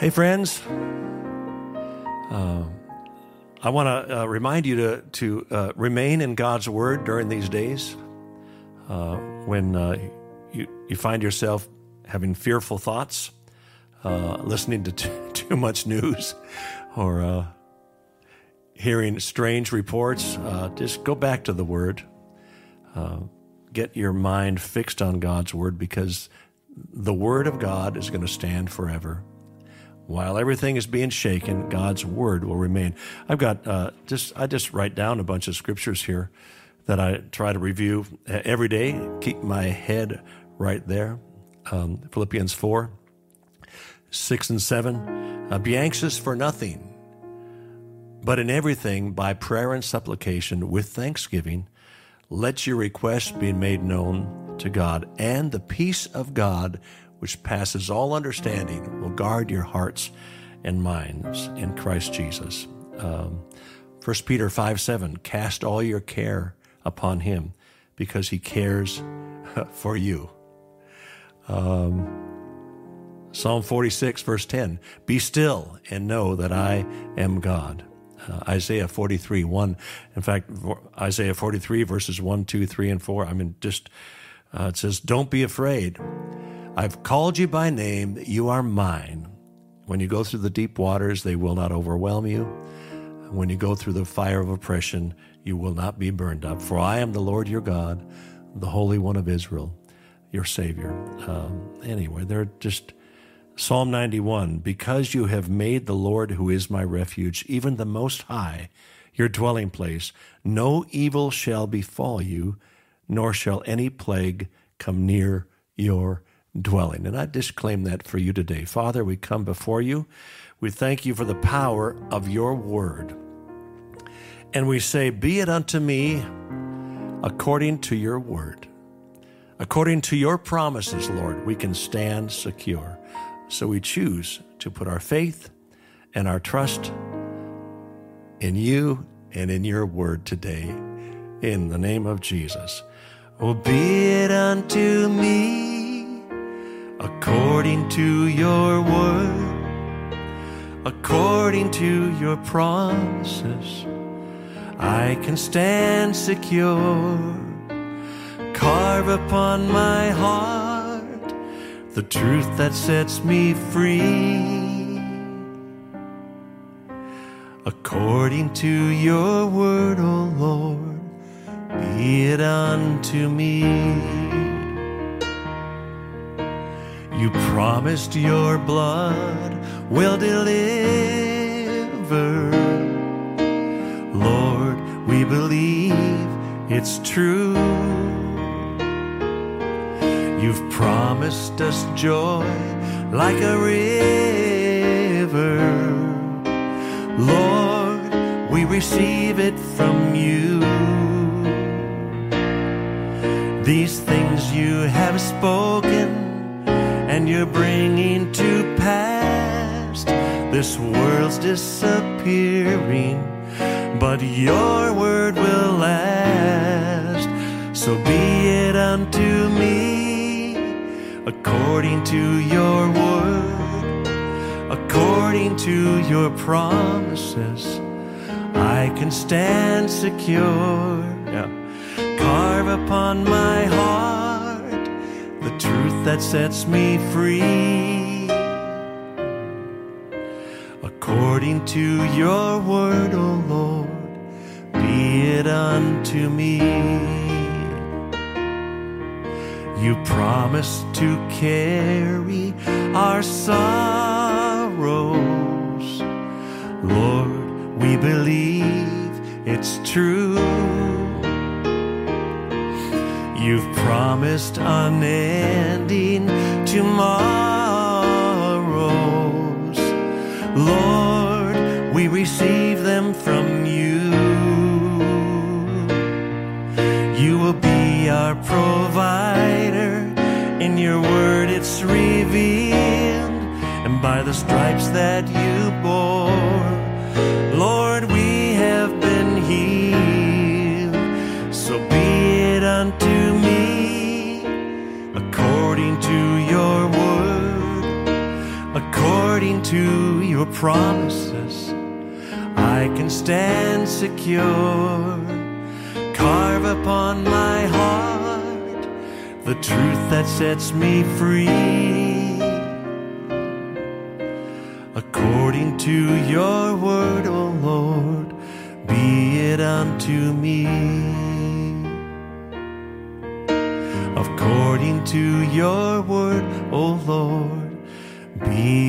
Hey, friends. Uh, I want to uh, remind you to, to uh, remain in God's Word during these days. Uh, when uh, you, you find yourself having fearful thoughts, listening to t- too much news, or hearing strange reports, just go back to the Word. get your mind fixed on God's Word because the Word of God is going to stand forever. While everything is being shaken, God's word will remain. I've got uh, just I just write down a bunch of scriptures here that I try to review every day. Keep my head right there. Um, Philippians four, six and seven. Uh, Be anxious for nothing, but in everything by prayer and supplication with thanksgiving, let your requests be made known to God, and the peace of God which passes all understanding, will guard your hearts and minds in Christ Jesus. Um, 1 Peter 5 7, cast all your care upon him because he cares for you. Um, Psalm 46, verse 10, be still and know that I am God. Uh, Isaiah 43, 1. In fact, Isaiah 43, verses 1, 2, 3, and 4. I mean, just, uh, it says, Don't be afraid. I've called you by name, you are mine. When you go through the deep waters, they will not overwhelm you. When you go through the fire of oppression, you will not be burned up. For I am the Lord your God, the Holy One of Israel, your Savior. Um, anyway, they're just Psalm 91 Because you have made the Lord, who is my refuge, even the Most High, your dwelling place, no evil shall befall you, nor shall any plague come near your dwelling. And I disclaim that for you today. Father, we come before you. We thank you for the power of your word. And we say, Be it unto me according to your word. According to your promises, Lord, we can stand secure. So we choose to put our faith and our trust in you and in your word today. In the name of Jesus. Oh, be it unto me according to your word, according to your promises. I can stand secure. Carve upon my heart the truth that sets me free. According to your word, O Lord, be it unto me. You promised your blood will deliver. Lord, we believe it's true. You've promised us joy like a river. Lord, we receive it from you. These things you have spoken and you're bringing to pass. This world's disappearing, but your word will last. So be it unto me according to your word, according to your promises. I can stand secure. Yeah. Carve upon my that sets me free. According to your word, O oh Lord, be it unto me. You promised to carry our sorrows. Lord, we believe it's true. You've promised unending receive them from you. You will be our provider. In your word, it's revealed. And by the stripes that you bore, Lord, we have been healed. So be it unto me according to your word, according to your promises, I can stand secure. Carve upon my heart the truth that sets me free. According to your word, O oh Lord, be it unto me. According to your word, O oh Lord, be